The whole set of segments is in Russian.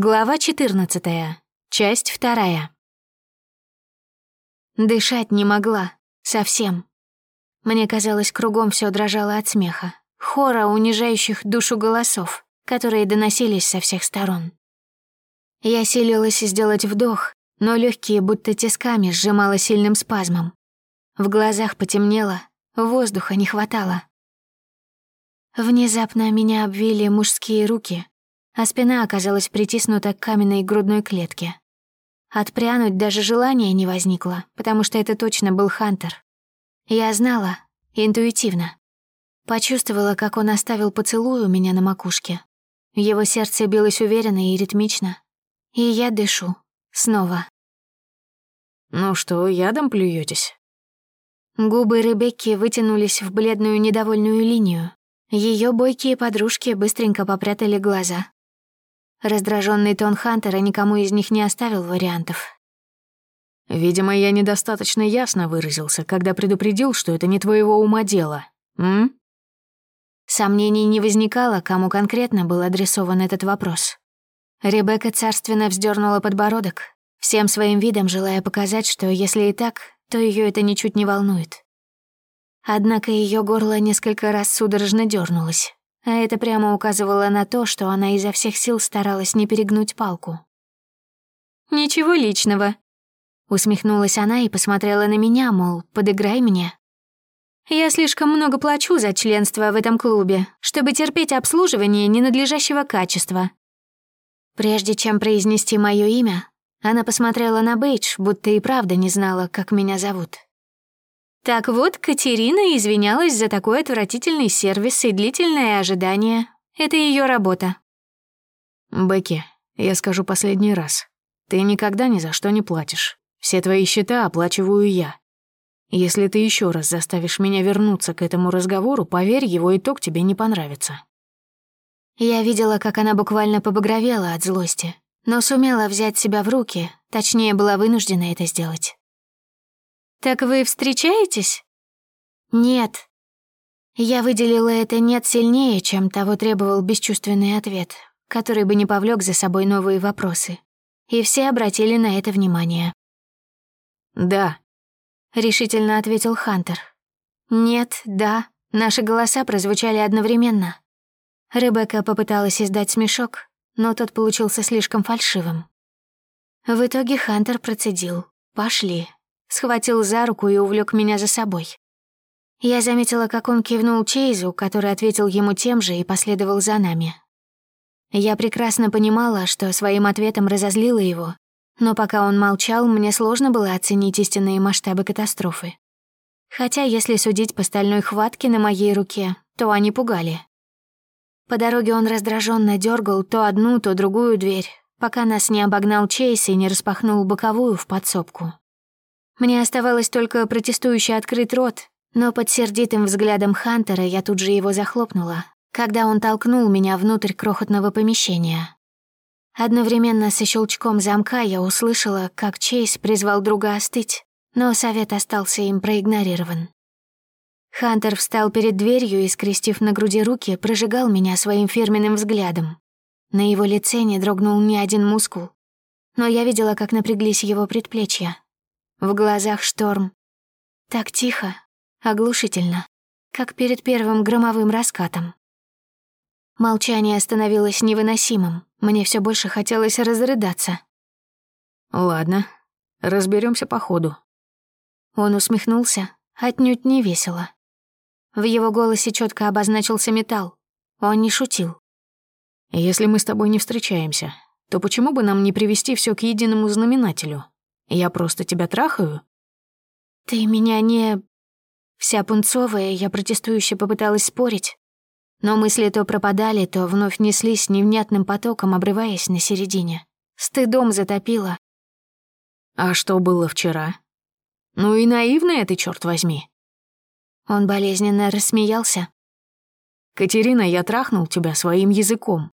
Глава 14. Часть вторая. Дышать не могла. Совсем. Мне казалось, кругом все дрожало от смеха. Хора унижающих душу голосов, которые доносились со всех сторон. Я силилась сделать вдох, но легкие будто тисками сжимало сильным спазмом. В глазах потемнело, воздуха не хватало. Внезапно меня обвили мужские руки, а спина оказалась притиснута к каменной грудной клетке. Отпрянуть даже желания не возникло, потому что это точно был Хантер. Я знала, интуитивно. Почувствовала, как он оставил поцелуй у меня на макушке. Его сердце билось уверенно и ритмично. И я дышу. Снова. «Ну что, ядом плюетесь? Губы Ребекки вытянулись в бледную недовольную линию. Ее бойкие подружки быстренько попрятали глаза. Раздраженный тон Хантера никому из них не оставил вариантов. «Видимо, я недостаточно ясно выразился, когда предупредил, что это не твоего ума дело. М?» Сомнений не возникало, кому конкретно был адресован этот вопрос. Ребекка царственно вздернула подбородок, всем своим видом желая показать, что если и так, то ее это ничуть не волнует. Однако ее горло несколько раз судорожно дернулось а это прямо указывало на то, что она изо всех сил старалась не перегнуть палку. «Ничего личного», — усмехнулась она и посмотрела на меня, мол, подыграй мне. «Я слишком много плачу за членство в этом клубе, чтобы терпеть обслуживание ненадлежащего качества». Прежде чем произнести мое имя, она посмотрела на Бейдж, будто и правда не знала, как меня зовут. Так вот, Катерина извинялась за такой отвратительный сервис и длительное ожидание. Это ее работа. «Бекки, я скажу последний раз. Ты никогда ни за что не платишь. Все твои счета оплачиваю я. Если ты еще раз заставишь меня вернуться к этому разговору, поверь, его итог тебе не понравится». Я видела, как она буквально побагровела от злости, но сумела взять себя в руки, точнее, была вынуждена это сделать. «Так вы встречаетесь?» «Нет». Я выделила это «нет» сильнее, чем того требовал бесчувственный ответ, который бы не повлек за собой новые вопросы. И все обратили на это внимание. «Да», — решительно ответил Хантер. «Нет, да». Наши голоса прозвучали одновременно. Ребекка попыталась издать смешок, но тот получился слишком фальшивым. В итоге Хантер процедил. «Пошли» схватил за руку и увлек меня за собой. Я заметила, как он кивнул Чейзу, который ответил ему тем же и последовал за нами. Я прекрасно понимала, что своим ответом разозлила его, но пока он молчал, мне сложно было оценить истинные масштабы катастрофы. Хотя, если судить по стальной хватке на моей руке, то они пугали. По дороге он раздраженно дергал то одну, то другую дверь, пока нас не обогнал Чейз и не распахнул боковую в подсобку. Мне оставалось только протестующе открыть рот, но под сердитым взглядом Хантера я тут же его захлопнула, когда он толкнул меня внутрь крохотного помещения. Одновременно со щелчком замка я услышала, как Чейз призвал друга остыть, но совет остался им проигнорирован. Хантер встал перед дверью и, скрестив на груди руки, прожигал меня своим фирменным взглядом. На его лице не дрогнул ни один мускул, но я видела, как напряглись его предплечья, в глазах шторм. Так тихо, оглушительно, как перед первым громовым раскатом. Молчание становилось невыносимым. Мне все больше хотелось разрыдаться. «Ладно, разберемся по ходу». Он усмехнулся, отнюдь не весело. В его голосе четко обозначился металл. Он не шутил. «Если мы с тобой не встречаемся, то почему бы нам не привести все к единому знаменателю?» Я просто тебя трахаю?» «Ты меня не...» Вся пунцовая, я протестующе попыталась спорить, но мысли то пропадали, то вновь неслись невнятным потоком, обрываясь на середине. Стыдом затопило. «А что было вчера?» «Ну и наивная ты, черт возьми!» Он болезненно рассмеялся. «Катерина, я трахнул тебя своим языком.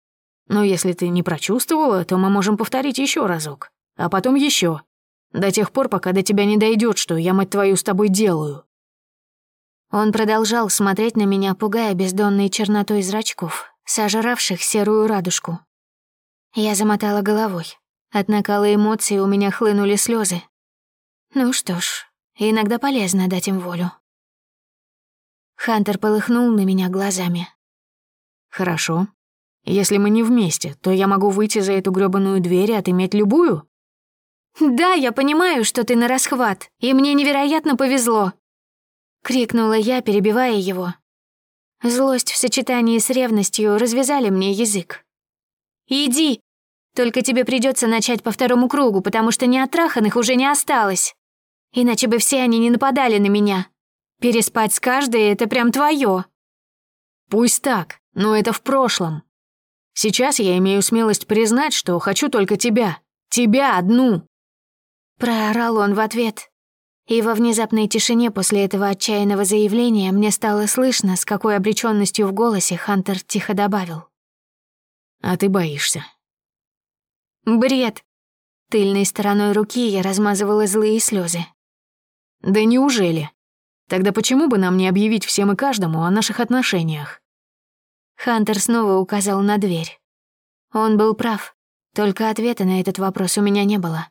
Но если ты не прочувствовала, то мы можем повторить еще разок, а потом еще. До тех пор, пока до тебя не дойдет, что я, мать твою, с тобой делаю». Он продолжал смотреть на меня, пугая бездонной чернотой зрачков, сожравших серую радужку. Я замотала головой. От накала эмоций у меня хлынули слезы. Ну что ж, иногда полезно дать им волю. Хантер полыхнул на меня глазами. «Хорошо. Если мы не вместе, то я могу выйти за эту грёбаную дверь и отыметь любую?» «Да, я понимаю, что ты на расхват, и мне невероятно повезло!» Крикнула я, перебивая его. Злость в сочетании с ревностью развязали мне язык. «Иди! Только тебе придется начать по второму кругу, потому что неотраханных уже не осталось. Иначе бы все они не нападали на меня. Переспать с каждой — это прям твое. Пусть так, но это в прошлом. Сейчас я имею смелость признать, что хочу только тебя. Тебя одну. Проорал он в ответ. И во внезапной тишине после этого отчаянного заявления мне стало слышно, с какой обреченностью в голосе Хантер тихо добавил. «А ты боишься». «Бред». Тыльной стороной руки я размазывала злые слезы. «Да неужели?» Тогда почему бы нам не объявить всем и каждому о наших отношениях? Хантер снова указал на дверь. Он был прав, только ответа на этот вопрос у меня не было.